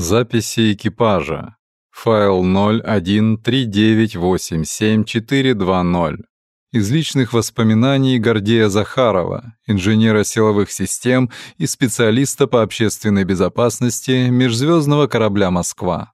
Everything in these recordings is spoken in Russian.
Записи экипажа. Файл 0139874420. Из личных воспоминаний Гордея Захарова, инженера силовых систем и специалиста по общественной безопасности межзвездного корабля «Москва».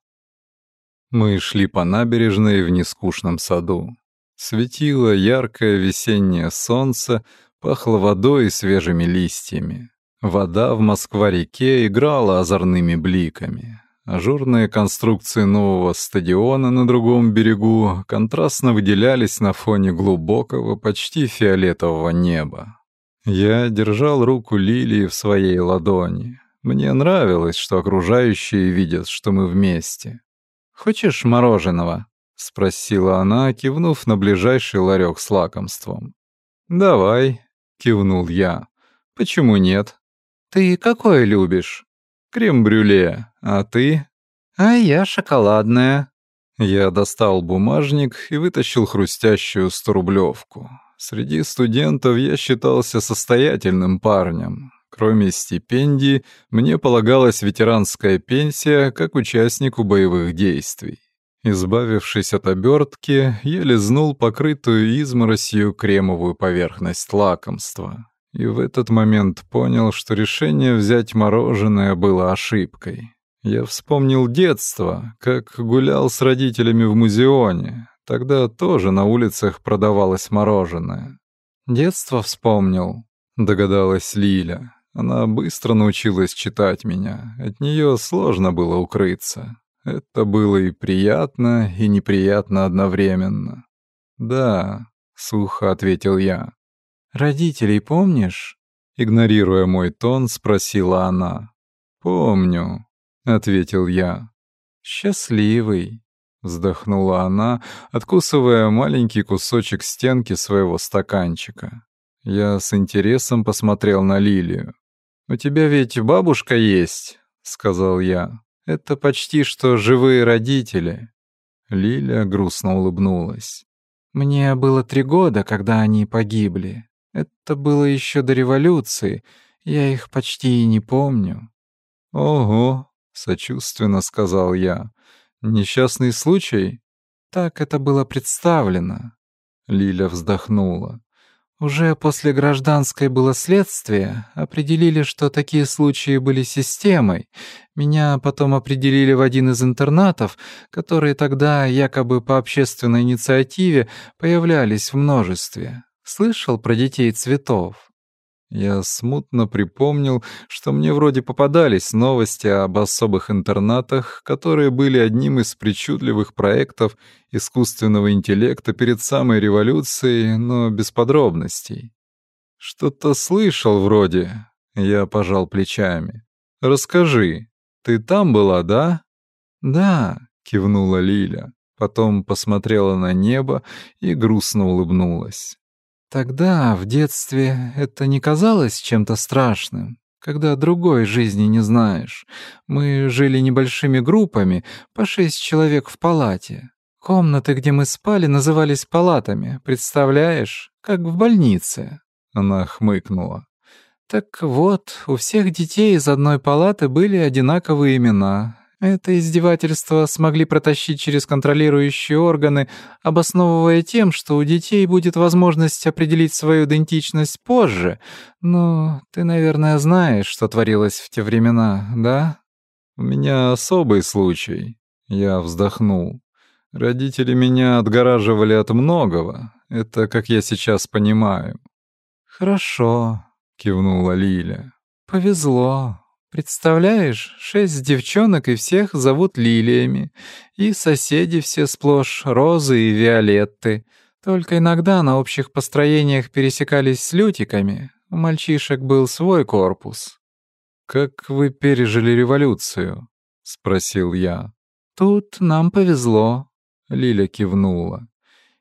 Мы шли по набережной в нескучном саду. Светило яркое весеннее солнце, пахло водой и свежими листьями. Вода в Москва-реке играла озорными бликами. Ажурные конструкции нового стадиона на другом берегу контрастно выделялись на фоне глубокого, почти фиолетового неба. Я держал руку Лилии в своей ладони. Мне нравилось, что окружающие видят, что мы вместе. «Хочешь мороженого?» — спросила она, кивнув на ближайший ларек с лакомством. «Давай», — кивнул я. «Почему нет?» «Ты какое любишь?» «Крем-брюле. А ты?» «А я шоколадная». Я достал бумажник и вытащил хрустящую сторублевку. Среди студентов я считался состоятельным парнем. Кроме стипендии, мне полагалась ветеранская пенсия как участнику боевых действий. Избавившись от обертки, я лизнул покрытую изморосью кремовую поверхность лакомства и в этот момент понял, что решение взять мороженое было ошибкой. Я вспомнил детство, как гулял с родителями в музеоне. Тогда тоже на улицах продавалось мороженое. «Детство вспомнил», — догадалась Лиля. Она быстро научилась читать меня. От нее сложно было укрыться. Это было и приятно, и неприятно одновременно. «Да», — сухо ответил я. «Родителей помнишь?» Игнорируя мой тон, спросила она. «Помню», — ответил я. «Счастливый», — вздохнула она, откусывая маленький кусочек стенки своего стаканчика. Я с интересом посмотрел на Лилию. «У тебя ведь бабушка есть», — сказал я. «Это почти что живые родители». Лиля грустно улыбнулась. «Мне было три года, когда они погибли. Это было еще до революции, я их почти и не помню». «Ого», — сочувственно сказал я, — «несчастный случай?» «Так это было представлено». Лиля вздохнула. Уже после гражданской было следствие, определили, что такие случаи были системой. Меня потом определили в один из интернатов, которые тогда якобы по общественной инициативе появлялись в множестве. Слышал про детей цветов? Я смутно припомнил, что мне вроде попадались новости об особых интернатах, которые были одним из причудливых проектов искусственного интеллекта перед самой революцией, но без подробностей. Что-то слышал вроде. Я пожал плечами. Расскажи, ты там была, да? Да, кивнула Лиля. Потом посмотрела на небо и грустно улыбнулась. Тогда, в детстве, это не казалось чем-то страшным, когда другой жизни не знаешь. Мы жили небольшими группами, по шесть человек в палате. Комнаты, где мы спали, назывались палатами, представляешь? Как в больнице. Она хмыкнула. Так вот, у всех детей из одной палаты были одинаковые имена, это издевательство смогли протащить через контролирующие органы, обосновывая тем, что у детей будет возможность определить свою идентичность позже. Но ты, наверное, знаешь, что творилось в те времена, да? У меня особый случай. Я вздохнул. Родители меня отгораживали от многого. Это, как я сейчас понимаю. Хорошо, кивнула Лиля. Повезло. Представляешь, шесть девчонок и всех зовут лилиями, и соседи все сплошь розы и виолетты. Только иногда на общих построениях пересекались с лютиками. У мальчишек был свой корпус. «Как вы пережили революцию?» — спросил я. «Тут нам повезло», — Лиля кивнула.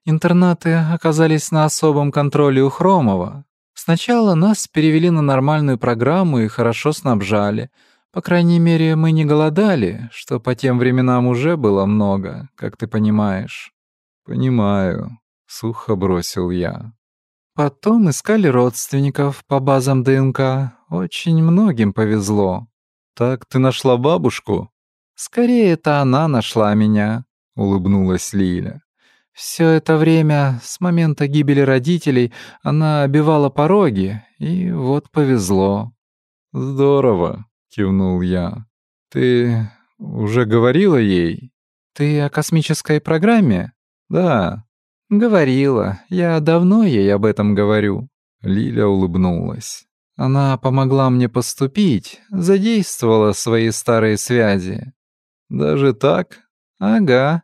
«Интернаты оказались на особом контроле у Хромова. Сначала нас перевели на нормальную программу и хорошо снабжали. По крайней мере, мы не голодали, что по тем временам уже было много, как ты понимаешь. Понимаю, сухо бросил я. Потом искали родственников по базам ДНК. Очень многим повезло. Так ты нашла бабушку? Скорее, это она нашла меня», — улыбнулась Лиля. Все это время, с момента гибели родителей, она обивала пороги, и вот повезло. «Здорово», — кивнул я. «Ты уже говорила ей?» «Ты о космической программе?» «Да». «Говорила. Я давно ей об этом говорю». Лиля улыбнулась. «Она помогла мне поступить, задействовала свои старые связи». «Даже так?» «Ага.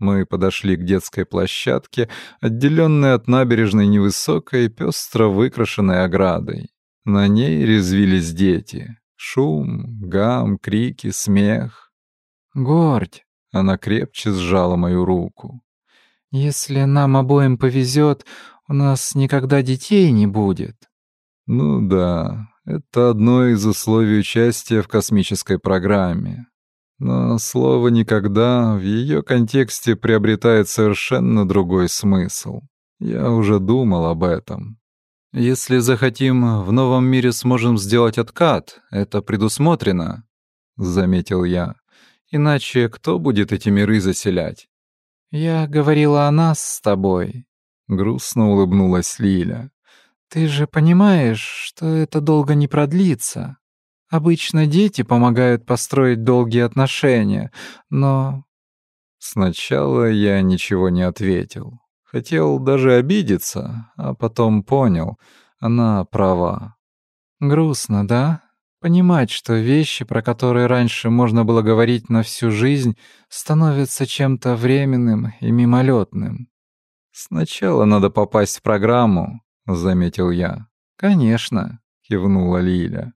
Мы подошли к детской площадке, отделенной от набережной невысокой, пестро выкрашенной оградой. На ней резвились дети. Шум, гам, крики, смех. «Гордь!» — она крепче сжала мою руку. «Если нам обоим повезет, у нас никогда детей не будет». «Ну да, это одно из условий участия в космической программе. Но слово «никогда» в ее контексте приобретает совершенно другой смысл. Я уже думал об этом. Если захотим, в новом мире сможем сделать откат. Это предусмотрено, — заметил я. Иначе кто будет эти миры заселять? Я говорила о нас с тобой. Грустно улыбнулась Лиля. Ты же понимаешь, что это долго не продлится. Обычно дети помогают построить долгие отношения, но... Сначала я ничего не ответил. Хотел даже обидеться, а потом понял, она права. Грустно, да? Понимать, что вещи, про которые раньше можно было говорить на всю жизнь, становятся чем-то временным и мимолетным. «Сначала надо попасть в программу», — заметил я. «Конечно», — кивнула Лиля.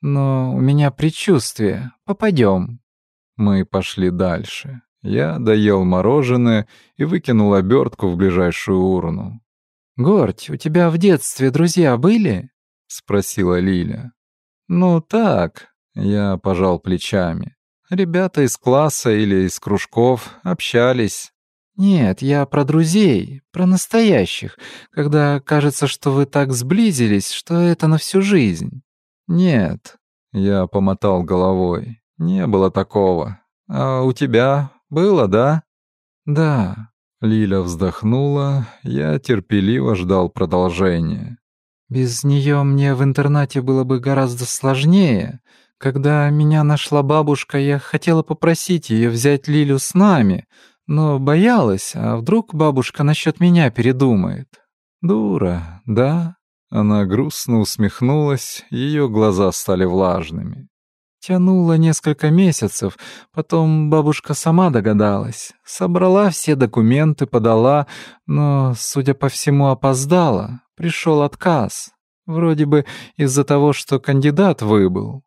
Но у меня предчувствие. Попадем. Мы пошли дальше. Я доел мороженое и выкинул обертку в ближайшую урну. «Горть, у тебя в детстве друзья были?» — спросила Лиля. «Ну так», — я пожал плечами. «Ребята из класса или из кружков общались». «Нет, я про друзей, про настоящих, когда кажется, что вы так сблизились, что это на всю жизнь». «Нет», — я помотал головой, — «не было такого. А у тебя было, да?» «Да», — Лиля вздохнула, я терпеливо ждал продолжения. «Без нее мне в интернате было бы гораздо сложнее. Когда меня нашла бабушка, я хотела попросить ее взять Лилю с нами, но боялась, а вдруг бабушка насчет меня передумает. Дура, да?» Она грустно усмехнулась, ее глаза стали влажными. Тянуло несколько месяцев, потом бабушка сама догадалась. Собрала все документы, подала, но, судя по всему, опоздала. Пришел отказ. Вроде бы из-за того, что кандидат выбыл.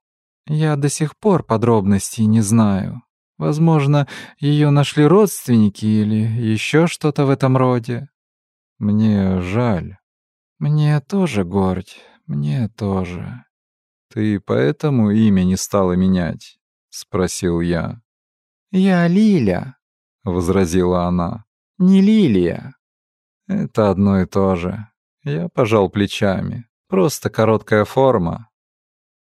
Я до сих пор подробностей не знаю. Возможно, ее нашли родственники или еще что-то в этом роде. Мне жаль. «Мне тоже, Гордь, мне тоже». «Ты поэтому имя не стала менять?» — спросил я. «Я Лиля», — возразила она. «Не Лилия». «Это одно и то же». Я пожал плечами. Просто короткая форма.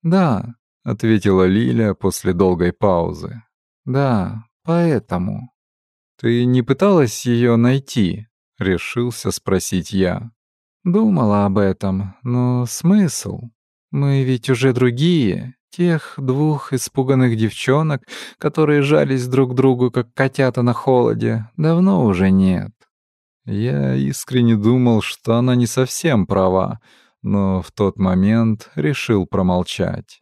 «Да», — ответила Лиля после долгой паузы. «Да, поэтому». «Ты не пыталась ее найти?» — решился спросить я. Думала об этом, но смысл? Мы ведь уже другие, тех двух испуганных девчонок, которые жались друг к другу, как котята на холоде, давно уже нет. Я искренне думал, что она не совсем права, но в тот момент решил промолчать.